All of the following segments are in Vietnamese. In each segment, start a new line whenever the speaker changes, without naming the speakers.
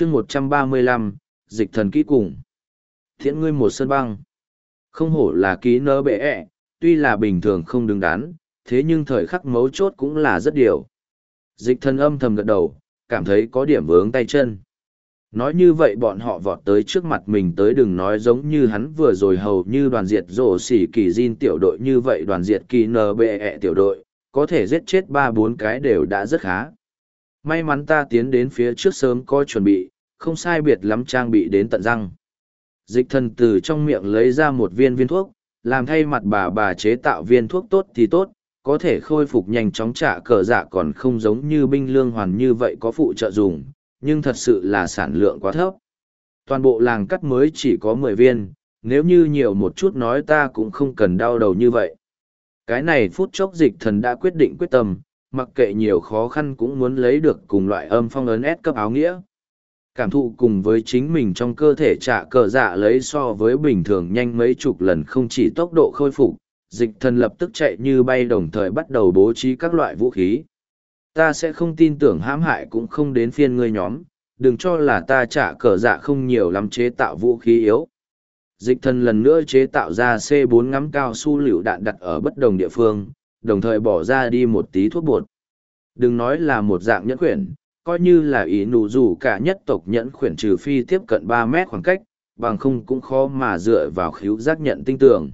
chương một trăm ba mươi lăm, dịch thần kỹ cùng. Thiện ngươi một sân băng. Không hổ là ký nơ bệ ẹ, tuy là bình thường không đứng đắn, thế nhưng thời khắc mấu chốt cũng là rất điều. Dịch thần âm thầm gật đầu, cảm thấy có điểm vướng tay chân. Nói như vậy bọn họ vọt tới trước mặt mình tới đừng nói giống như hắn vừa rồi hầu như đoàn diệt rổ xỉ kỳ diên tiểu đội như vậy đoàn diệt kỳ nơ bệ ẹ tiểu đội, có thể giết chết ba bốn cái đều đã rất khá may mắn ta tiến đến phía trước sớm có chuẩn bị, không sai biệt lắm trang bị đến tận răng. Dịch thần từ trong miệng lấy ra một viên viên thuốc, làm thay mặt bà bà chế tạo viên thuốc tốt thì tốt, có thể khôi phục nhanh chóng trả cờ dạ còn không giống như binh lương hoàn như vậy có phụ trợ dùng, nhưng thật sự là sản lượng quá thấp. Toàn bộ làng cắt mới chỉ có mười viên, nếu như nhiều một chút nói ta cũng không cần đau đầu như vậy. Cái này phút chốc dịch thần đã quyết định quyết tâm mặc kệ nhiều khó khăn cũng muốn lấy được cùng loại âm phong ấn ép cấp áo nghĩa. Cảm thụ cùng với chính mình trong cơ thể trả cờ dạ lấy so với bình thường nhanh mấy chục lần không chỉ tốc độ khôi phục, dịch thần lập tức chạy như bay đồng thời bắt đầu bố trí các loại vũ khí. Ta sẽ không tin tưởng hãm hại cũng không đến phiên ngươi nhóm, đừng cho là ta trả cờ dạ không nhiều lắm chế tạo vũ khí yếu. Dịch thần lần nữa chế tạo ra c 4 ngắm cao su liều đạn đặt ở bất đồng địa phương đồng thời bỏ ra đi một tí thuốc bột đừng nói là một dạng nhẫn khuyển, coi như là ý nụ dù cả nhất tộc nhẫn khuyển trừ phi tiếp cận ba mét khoảng cách, bằng không cũng khó mà dựa vào khíu giác nhận tinh tường.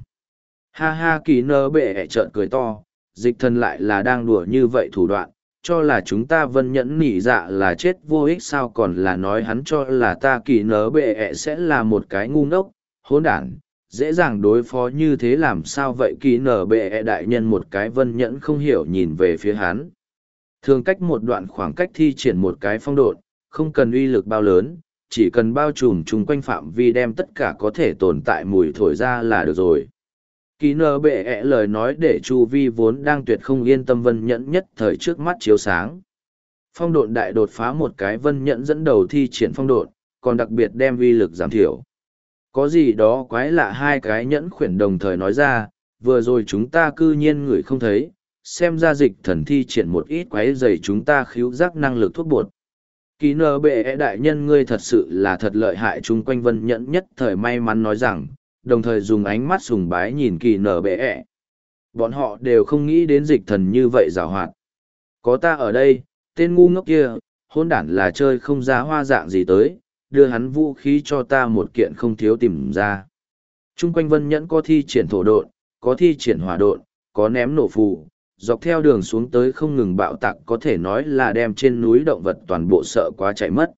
Ha ha kỳ nơ bệ trợn cười to, dịch thần lại là đang đùa như vậy thủ đoạn, cho là chúng ta vân nhẫn nỉ dạ là chết vô ích sao còn là nói hắn cho là ta kỳ nớ bệ ẹ sẽ là một cái ngu ngốc, hỗn đản. Dễ dàng đối phó như thế làm sao vậy kỳ nở bệ e đại nhân một cái vân nhẫn không hiểu nhìn về phía hắn Thường cách một đoạn khoảng cách thi triển một cái phong độn, không cần uy lực bao lớn, chỉ cần bao trùm chung quanh phạm vi đem tất cả có thể tồn tại mùi thổi ra là được rồi. Kỳ nở bệ ẹ lời nói để Chu Vi vốn đang tuyệt không yên tâm vân nhẫn nhất thời trước mắt chiếu sáng. Phong độn đại đột phá một cái vân nhẫn dẫn đầu thi triển phong độn, còn đặc biệt đem uy lực giảm thiểu. Có gì đó quái lạ hai cái nhẫn khuyển đồng thời nói ra, vừa rồi chúng ta cư nhiên người không thấy, xem ra dịch thần thi triển một ít quái dày chúng ta khiếu giác năng lực thuốc bột. Kỳ nờ bệ e đại nhân ngươi thật sự là thật lợi hại chung quanh vân nhẫn nhất thời may mắn nói rằng, đồng thời dùng ánh mắt sùng bái nhìn kỳ nở bệ e. Bọn họ đều không nghĩ đến dịch thần như vậy rào hoạt. Có ta ở đây, tên ngu ngốc kia, hôn đản là chơi không ra hoa dạng gì tới, đưa hắn vũ khí cho ta một kiện không thiếu tìm ra. Trung quanh vân nhẫn có thi triển thổ độn, có thi triển hỏa độn, có ném nổ phù, dọc theo đường xuống tới không ngừng bạo tạc có thể nói là đem trên núi động vật toàn bộ sợ quá chạy mất.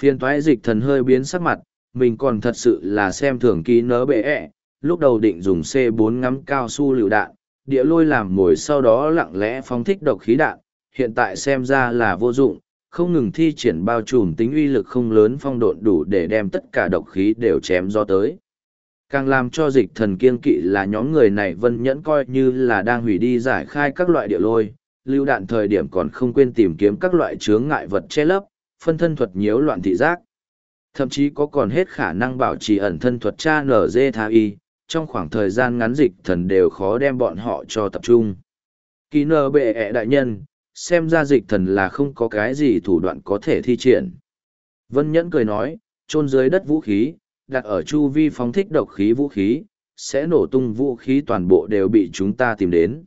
Phiên toái dịch thần hơi biến sắc mặt, mình còn thật sự là xem thường ký nớ bệ ẹ, lúc đầu định dùng C4 ngắm cao su lựu đạn, địa lôi làm mồi sau đó lặng lẽ phóng thích độc khí đạn, hiện tại xem ra là vô dụng, không ngừng thi triển bao trùm tính uy lực không lớn phong độn đủ để đem tất cả độc khí đều chém do tới. Càng làm cho dịch thần kiên kỵ là nhóm người này vân nhẫn coi như là đang hủy đi giải khai các loại địa lôi, lưu đạn thời điểm còn không quên tìm kiếm các loại chướng ngại vật che lấp, phân thân thuật nhiễu loạn thị giác. Thậm chí có còn hết khả năng bảo trì ẩn thân thuật cha nở dê tha y, trong khoảng thời gian ngắn dịch thần đều khó đem bọn họ cho tập trung. Kỳ nở bệ ẹ đại nhân, xem ra dịch thần là không có cái gì thủ đoạn có thể thi triển. Vân Nhẫn cười nói, chôn dưới đất vũ khí, đặt ở chu vi phóng thích độc khí vũ khí, sẽ nổ tung vũ khí toàn bộ đều bị chúng ta tìm đến.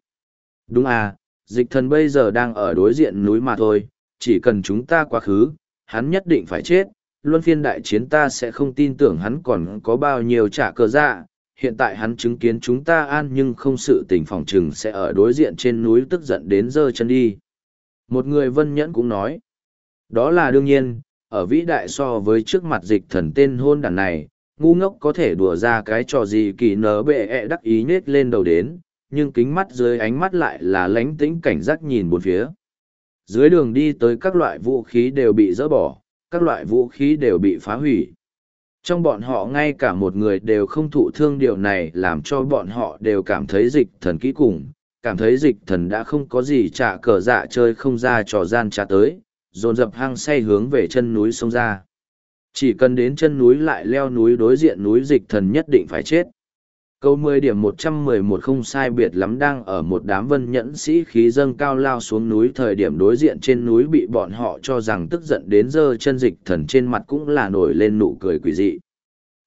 Đúng à, dịch thần bây giờ đang ở đối diện núi mà thôi, chỉ cần chúng ta quá khứ, hắn nhất định phải chết, luân phiên đại chiến ta sẽ không tin tưởng hắn còn có bao nhiêu trả cờ dạ. Hiện tại hắn chứng kiến chúng ta an nhưng không sự tình phòng trừng sẽ ở đối diện trên núi tức giận đến dơ chân đi. Một người vân nhẫn cũng nói, đó là đương nhiên, ở vĩ đại so với trước mặt dịch thần tên hôn đàn này, ngu ngốc có thể đùa ra cái trò gì kỳ nở bệ ẹ đắc ý nết lên đầu đến, nhưng kính mắt dưới ánh mắt lại là lánh tĩnh cảnh giác nhìn bốn phía. Dưới đường đi tới các loại vũ khí đều bị dỡ bỏ, các loại vũ khí đều bị phá hủy. Trong bọn họ ngay cả một người đều không thụ thương điều này làm cho bọn họ đều cảm thấy dịch thần kỹ cùng, cảm thấy dịch thần đã không có gì trả cờ dạ chơi không ra trò gian trả tới, dồn dập hăng say hướng về chân núi sông ra. Chỉ cần đến chân núi lại leo núi đối diện núi dịch thần nhất định phải chết. Câu 10 điểm 111 không sai biệt lắm đang ở một đám vân nhẫn sĩ khí dâng cao lao xuống núi thời điểm đối diện trên núi bị bọn họ cho rằng tức giận đến giờ chân dịch thần trên mặt cũng là nổi lên nụ cười quỷ dị.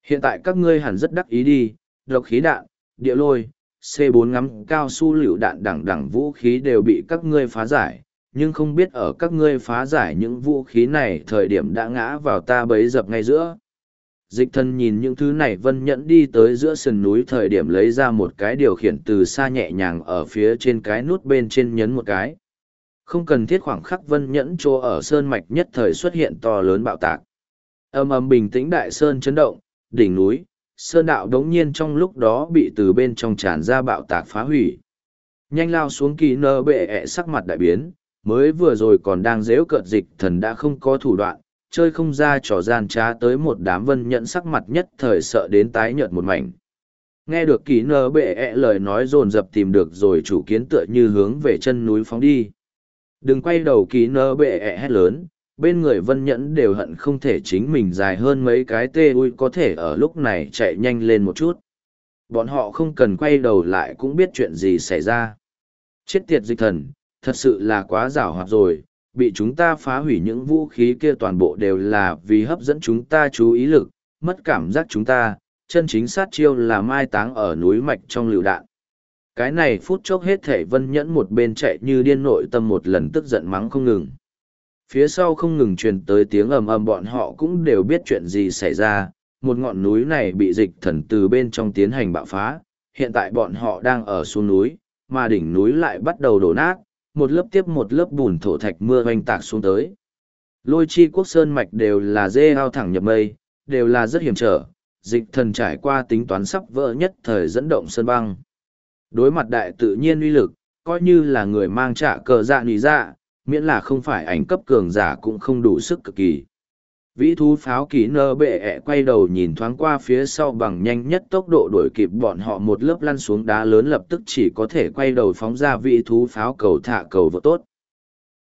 Hiện tại các ngươi hẳn rất đắc ý đi, độc khí đạn, địa lôi, C4 ngắm cao su lựu đạn đẳng đẳng vũ khí đều bị các ngươi phá giải, nhưng không biết ở các ngươi phá giải những vũ khí này thời điểm đã ngã vào ta bấy dập ngay giữa. Dịch thân nhìn những thứ này vân nhẫn đi tới giữa sườn núi thời điểm lấy ra một cái điều khiển từ xa nhẹ nhàng ở phía trên cái nút bên trên nhấn một cái. Không cần thiết khoảng khắc vân nhẫn chỗ ở sơn mạch nhất thời xuất hiện to lớn bạo tạc. Âm ầm bình tĩnh đại sơn chấn động, đỉnh núi, sơn đạo đống nhiên trong lúc đó bị từ bên trong tràn ra bạo tạc phá hủy. Nhanh lao xuống kỳ nơ bệ ẹ sắc mặt đại biến, mới vừa rồi còn đang dễu cợt dịch thần đã không có thủ đoạn, chơi không ra trò gian trá tới một đám vân nhận sắc mặt nhất thời sợ đến tái nhợt một mảnh. Nghe được kỳ nơ bệ ẹ lời nói dồn dập tìm được rồi chủ kiến tựa như hướng về chân núi phóng đi. Đừng quay đầu kỳ nơ bệ ẹ hét lớn, bên người vân nhẫn đều hận không thể chính mình dài hơn mấy cái tê ui có thể ở lúc này chạy nhanh lên một chút. Bọn họ không cần quay đầu lại cũng biết chuyện gì xảy ra. Chết tiệt dịch thần, thật sự là quá rào hoạt rồi, bị chúng ta phá hủy những vũ khí kia toàn bộ đều là vì hấp dẫn chúng ta chú ý lực, mất cảm giác chúng ta, chân chính sát chiêu là mai táng ở núi mạch trong lựu đạn. Cái này phút chốc hết thể vân nhẫn một bên chạy như điên nội tâm một lần tức giận mắng không ngừng. Phía sau không ngừng truyền tới tiếng ầm ầm bọn họ cũng đều biết chuyện gì xảy ra, một ngọn núi này bị dịch thần từ bên trong tiến hành bạo phá, hiện tại bọn họ đang ở xuống núi, mà đỉnh núi lại bắt đầu đổ nát, một lớp tiếp một lớp bùn thổ thạch mưa oanh tạc xuống tới. Lôi chi quốc sơn mạch đều là dê ao thẳng nhập mây, đều là rất hiểm trở, dịch thần trải qua tính toán sắp vỡ nhất thời dẫn động sơn băng. Đối mặt đại tự nhiên uy lực, coi như là người mang trả cờ dạ nì dạ, miễn là không phải ảnh cấp cường giả cũng không đủ sức cực kỳ. Vĩ thú pháo ký nơ bệ ẹ quay đầu nhìn thoáng qua phía sau bằng nhanh nhất tốc độ đuổi kịp bọn họ một lớp lăn xuống đá lớn lập tức chỉ có thể quay đầu phóng ra vĩ thú pháo cầu thả cầu vợ tốt.